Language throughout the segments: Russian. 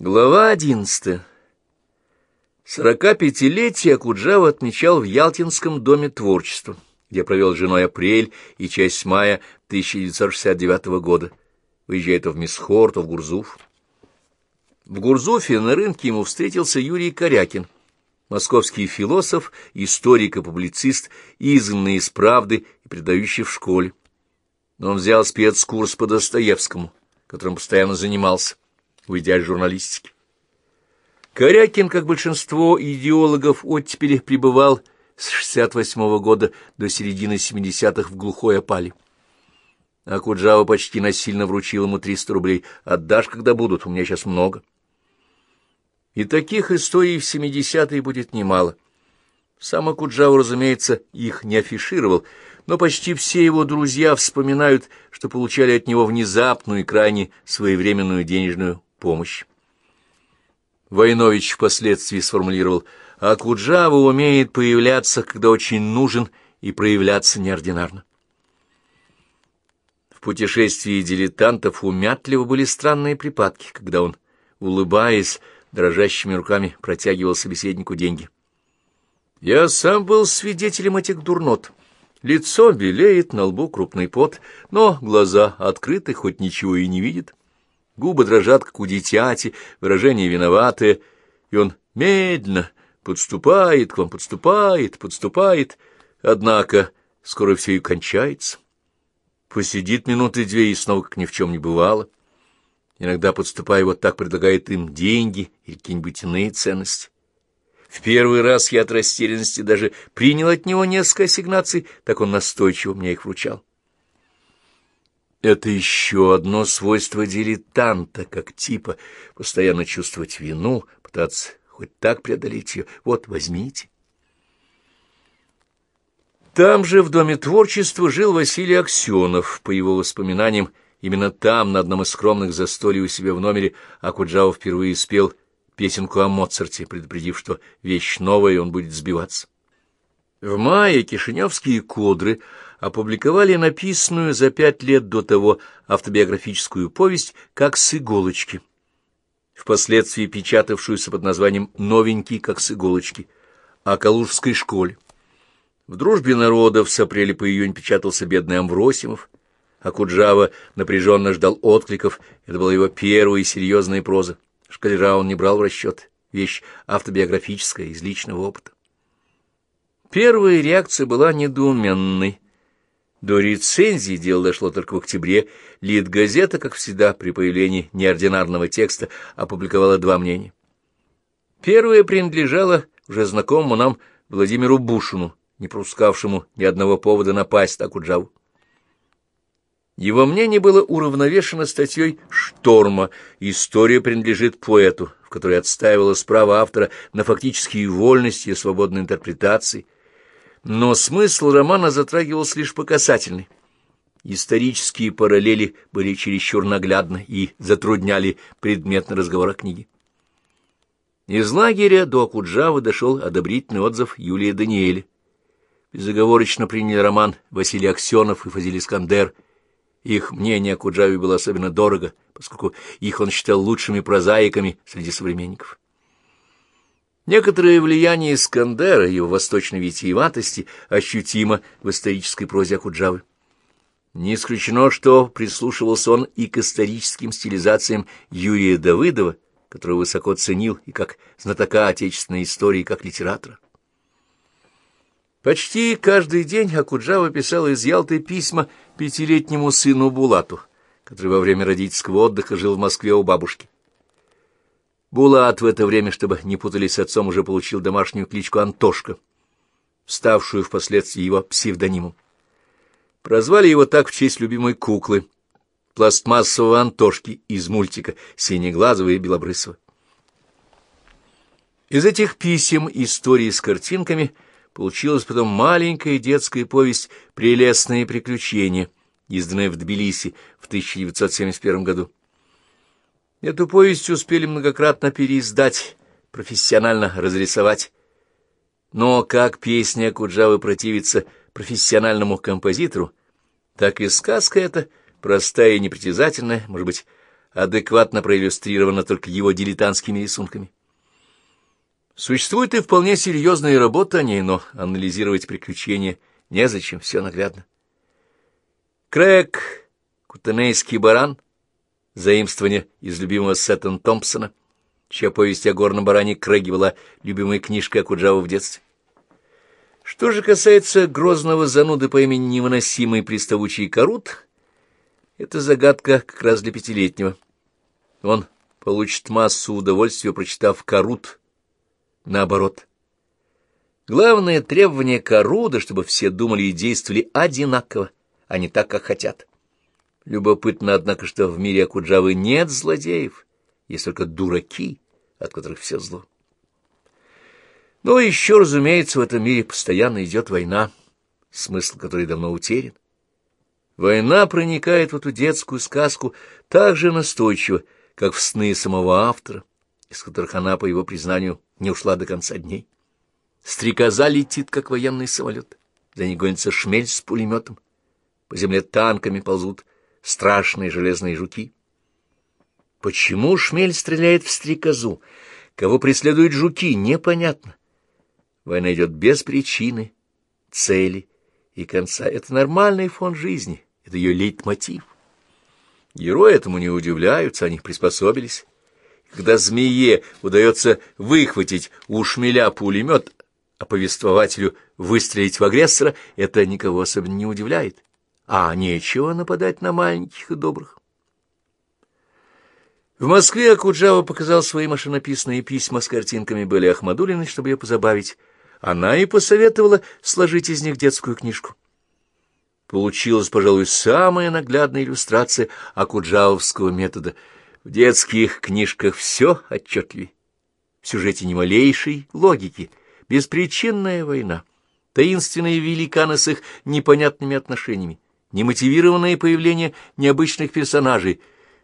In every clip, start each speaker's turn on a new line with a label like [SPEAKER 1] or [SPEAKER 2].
[SPEAKER 1] Глава одиннадцатая. Сорока пятилетие Акуджава отмечал в Ялтинском доме творчества, где провел женой апрель и часть мая 1969 года, выезжая то в Мисхор, то в Гурзуф. В Гурзуфе на рынке ему встретился Юрий Корякин, московский философ, историк и публицист, изгнанный из правды и предающий в школе. Но он взял спецкурс по Достоевскому, которым постоянно занимался уйдя из журналистики. Корякин, как большинство идеологов оттепели, пребывал с 68 -го года до середины 70-х в глухой опале. А Куджава почти насильно вручил ему 300 рублей. «Отдашь, когда будут, у меня сейчас много». И таких историй в 70-е будет немало. Сам Акуджава, разумеется, их не афишировал, но почти все его друзья вспоминают, что получали от него внезапную и крайне своевременную денежную помощь. Войнович впоследствии сформулировал, а Куджава умеет появляться, когда очень нужен, и проявляться неординарно. В путешествии дилетантов у Мятлева были странные припадки, когда он, улыбаясь, дрожащими руками протягивал собеседнику деньги. Я сам был свидетелем этих дурнот. Лицо белеет, на лбу крупный пот, но глаза открыты, хоть ничего и не видит. Губы дрожат, как у дитяти, выражение виноватое, и он медленно подступает к вам, подступает, подступает, однако скоро все и кончается. Посидит минуты две и снова, как ни в чем не бывало. Иногда, подступая, вот так предлагает им деньги или какие-нибудь иные ценности. В первый раз я от растерянности даже принял от него несколько ассигнаций, так он настойчиво мне их вручал. Это еще одно свойство дилетанта, как типа постоянно чувствовать вину, пытаться хоть так преодолеть ее. Вот, возьмите. Там же, в Доме творчества, жил Василий Аксенов. По его воспоминаниям, именно там, на одном из скромных застолий у себя в номере, Акуджава впервые спел песенку о Моцарте, предупредив, что вещь новая, и он будет сбиваться. В мае кишиневские кодры опубликовали написанную за пять лет до того автобиографическую повесть «Как с иголочки», впоследствии печатавшуюся под названием «Новенький, как с иголочки», о Калужской школе. В «Дружбе народов» с апреля по июнь печатался бедный Амвросимов, а Куджава напряженно ждал откликов, это была его первая серьезная проза. Шкалера он не брал в расчет, вещь автобиографическая, из личного опыта. Первая реакция была недоуменной. До рецензии дело дошло только в октябре. Лид-газета, как всегда, при появлении неординарного текста, опубликовала два мнения. Первое принадлежало уже знакомому нам Владимиру Бушину, не пропускавшему ни одного повода напасть на Куджаву. Его мнение было уравновешено статьей «Шторма. История принадлежит поэту», в которой отстаивалось право автора на фактические вольности и свободной интерпретации – но смысл романа затрагивался лишь по касательной. Исторические параллели были чересчур наглядны и затрудняли предметный разговор о книге. Из лагеря до Акуджавы дошел одобрительный отзыв Юлии Даниэля. Безоговорочно приняли роман Василий Аксенов и Фазиль Искандер. Их мнение о Куджаве было особенно дорого, поскольку их он считал лучшими прозаиками среди современников. Некоторое влияние Искандера и его восточной витиеватости ощутимо в исторической прозе Акуджавы. Не исключено, что прислушивался он и к историческим стилизациям Юрия Давыдова, которого высоко ценил и как знатока отечественной истории, и как литератора. Почти каждый день Акуджава писал из Ялты письма пятилетнему сыну Булату, который во время родительского отдыха жил в Москве у бабушки. Булат в это время, чтобы не путались с отцом, уже получил домашнюю кличку Антошка, ставшую впоследствии его псевдонимом. Прозвали его так в честь любимой куклы, пластмассового Антошки из мультика «Синеглазого и Белобрысого». Из этих писем, истории с картинками, получилась потом маленькая детская повесть «Прелестные приключения», изданная в Тбилиси в 1971 году. Эту повесть успели многократно переиздать, профессионально разрисовать. Но как песня Куджавы противится профессиональному композитору, так и сказка эта, простая и непритязательная, может быть, адекватно проиллюстрирована только его дилетантскими рисунками. Существует и вполне серьезная работа о ней, но анализировать приключения незачем, все наглядно. Крэг, Кутенейский баран, заимствование из любимого Сеттон Томпсона, чья повесть о горном баране Крэге была любимой книжкой Акуджава в детстве. Что же касается грозного зануды по имени невыносимый приставучий Карут, это загадка как раз для пятилетнего. Он получит массу удовольствия, прочитав Карут наоборот. Главное требование Каруда, чтобы все думали и действовали одинаково, а не так, как хотят. Любопытно, однако, что в мире Акуджавы нет злодеев, есть только дураки, от которых все зло. Но еще, разумеется, в этом мире постоянно идет война, смысл которой давно утерян. Война проникает в эту детскую сказку так же настойчиво, как в сны самого автора, из которых она, по его признанию, не ушла до конца дней. Стрекоза летит, как военный самолет, за ней гонится шмель с пулеметом, по земле танками ползут страшные железные жуки. Почему шмель стреляет в стрекозу? Кого преследуют жуки, непонятно. Война идет без причины, цели и конца. Это нормальный фон жизни, это ее лейтмотив. Герои этому не удивляются, они приспособились. Когда змее удается выхватить у шмеля пулемет, а повествователю выстрелить в агрессора, это никого особенно не удивляет. А нечего нападать на маленьких и добрых. В Москве Акуджава показал свои машинописные письма с картинками Были Ахмадулиной, чтобы ее позабавить, она и посоветовала сложить из них детскую книжку. Получилась, пожалуй, самая наглядная иллюстрация акуджавовского метода. В детских книжках все отчетливее. В сюжете ни малейшей логики, беспричинная война, таинственные великаны с их непонятными отношениями, немотивированное появление необычных персонажей,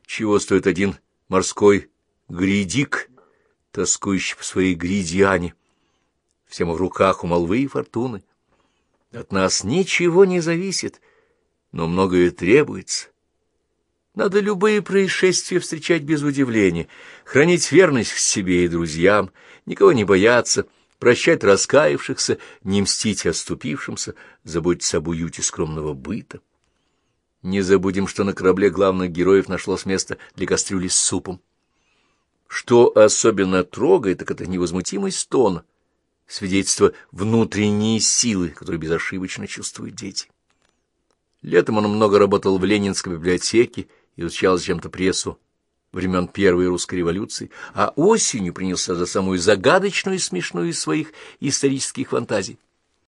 [SPEAKER 1] чего стоит один морской гридик, тоскующий по своей гридиане, все мы в руках у молвы и фортуны. От нас ничего не зависит, но многое требуется. Надо любые происшествия встречать без удивления, хранить верность к себе и друзьям, никого не бояться, прощать раскаявшихся, не мстить оступившимся, заботиться об уюте скромного быта. Не забудем, что на корабле главных героев нашлось место для кастрюли с супом. Что особенно трогает, так это невозмутимость тона — свидетельство внутренней силы, которую безошибочно чувствуют дети. Летом он много работал в Ленинской библиотеке, изучал зачем-то прессу времен Первой русской революции, а осенью принялся за самую загадочную и смешную из своих исторических фантазий —